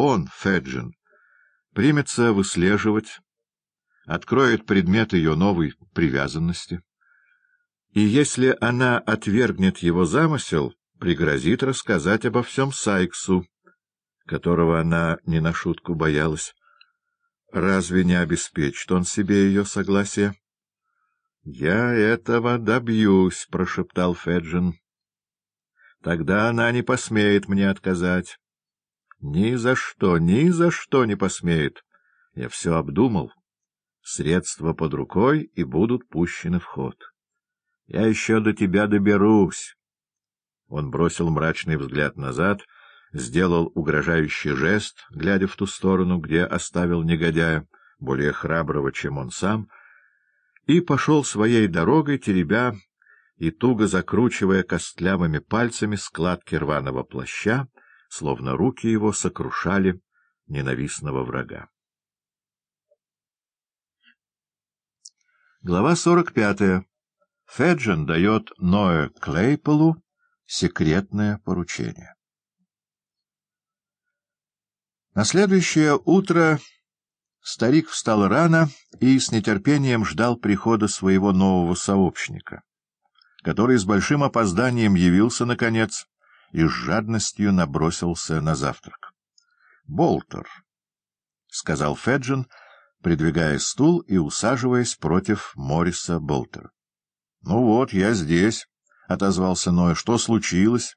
он, Феджин, примется выслеживать, откроет предмет ее новой привязанности. И если она отвергнет его замысел, пригрозит рассказать обо всем Сайксу, которого она не на шутку боялась. Разве не обеспечит он себе ее согласие? — Я этого добьюсь, — прошептал Феджин. — Тогда она не посмеет мне отказать. Ни за что, ни за что не посмеет. Я все обдумал. Средства под рукой и будут пущены в ход. Я еще до тебя доберусь. Он бросил мрачный взгляд назад, сделал угрожающий жест, глядя в ту сторону, где оставил негодяя, более храброго, чем он сам, и пошел своей дорогой, теребя и туго закручивая костлявыми пальцами складки рваного плаща, словно руки его сокрушали ненавистного врага. Глава 45. Феджин дает Ноэ Клейполу секретное поручение. На следующее утро старик встал рано и с нетерпением ждал прихода своего нового сообщника, который с большим опозданием явился, наконец, и с жадностью набросился на завтрак. — Болтер, — сказал Феджин, придвигая стул и усаживаясь против Морриса Болтера. — Ну вот, я здесь, — отозвался Ной. — Что случилось?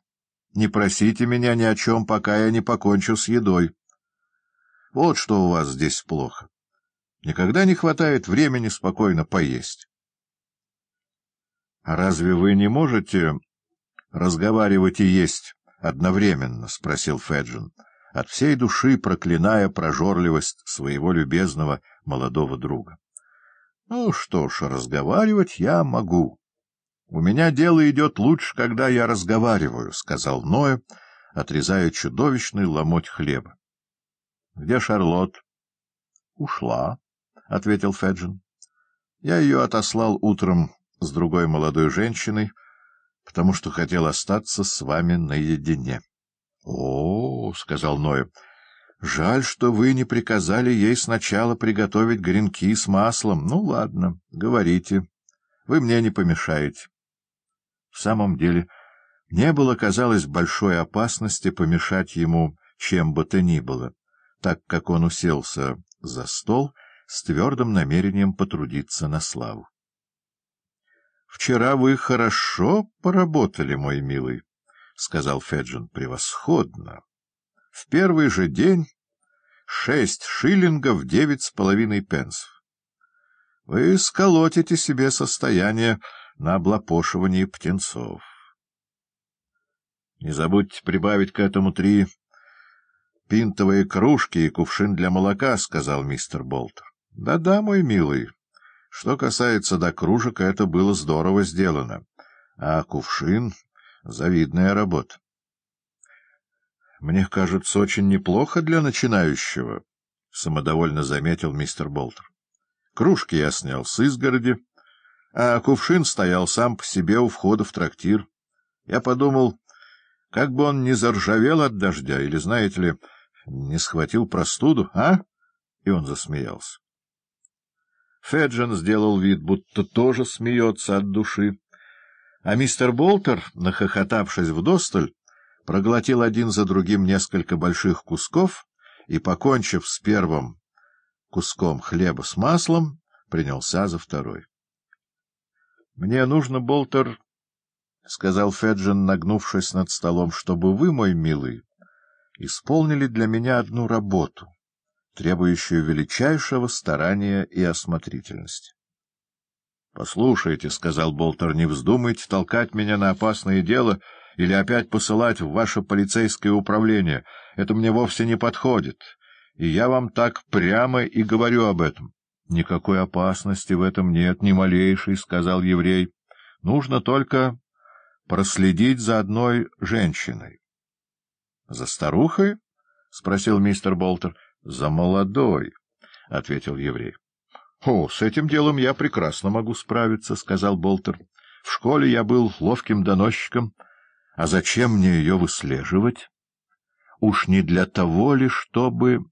Не просите меня ни о чем, пока я не покончу с едой. Вот что у вас здесь плохо. Никогда не хватает времени спокойно поесть. — А разве вы не можете разговаривать и есть одновременно? — спросил Феджин, от всей души проклиная прожорливость своего любезного молодого друга. — Ну что ж, разговаривать я могу. — У меня дело идет лучше, когда я разговариваю, — сказал Ноя, отрезая чудовищный ломоть хлеба. — Где Шарлотт? — Ушла, — ответил Феджин. — Я ее отослал утром с другой молодой женщиной, — потому что хотел остаться с вами наедине. — О, — сказал Ноев, — жаль, что вы не приказали ей сначала приготовить гренки с маслом. Ну, ладно, говорите. Вы мне не помешаете. В самом деле, не было, казалось, большой опасности помешать ему чем бы то ни было, так как он уселся за стол с твердым намерением потрудиться на славу. — Вчера вы хорошо поработали, мой милый, — сказал Феджин. — Превосходно. В первый же день шесть шиллингов девять с половиной пенсов. Вы сколотите себе состояние на облапошивании птенцов. Не забудьте прибавить к этому три пинтовые кружки и кувшин для молока, — сказал мистер Болтер. Да — Да-да, мой милый. Что касается до кружек, это было здорово сделано, а кувшин — завидная работа. — Мне кажется, очень неплохо для начинающего, — самодовольно заметил мистер Болтер. Кружки я снял с изгороди, а кувшин стоял сам по себе у входа в трактир. Я подумал, как бы он не заржавел от дождя или, знаете ли, не схватил простуду, а? И он засмеялся. Феджин сделал вид, будто тоже смеется от души. А мистер Болтер, нахохотавшись вдосталь, проглотил один за другим несколько больших кусков и, покончив с первым куском хлеба с маслом, принялся за второй. — Мне нужно, Болтер, — сказал Феджин, нагнувшись над столом, — чтобы вы, мой милый, исполнили для меня одну работу требующую величайшего старания и осмотрительности. — Послушайте, — сказал Болтер, — не вздумайте толкать меня на опасное дело или опять посылать в ваше полицейское управление. Это мне вовсе не подходит, и я вам так прямо и говорю об этом. — Никакой опасности в этом нет, ни малейшей, — сказал еврей. — Нужно только проследить за одной женщиной. — За старухой? — спросил мистер Болтер. — За молодой, — ответил еврей. — О, с этим делом я прекрасно могу справиться, — сказал Болтер. — В школе я был ловким доносчиком. А зачем мне ее выслеживать? уж не для того ли, чтобы...